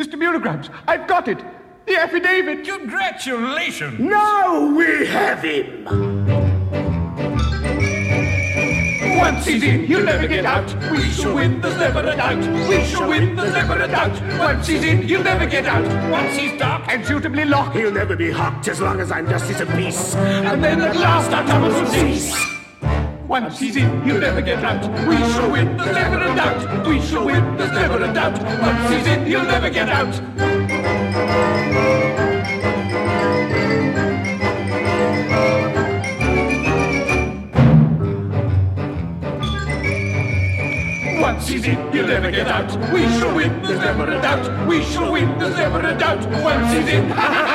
Mr. Muleygrubs, I've got it. The affidavit. Congratulations! Now we have him! Once he's in, he'll never get out. We shall win, there's never a doubt. We shall win, there's never a doubt. Once he's in, he'll never get out. Once he's dark and suitably locked. He'll never be hocked as long as I'm justice of peace. And then at last our troubles will cease. Once he's in, he'll never get out. We shall win, there's never a doubt. We shall win, there's never a doubt. Get out. Once he's in, he'll never get out. We shall win, there's never a doubt. We shall win, there's never a doubt. Once he's in,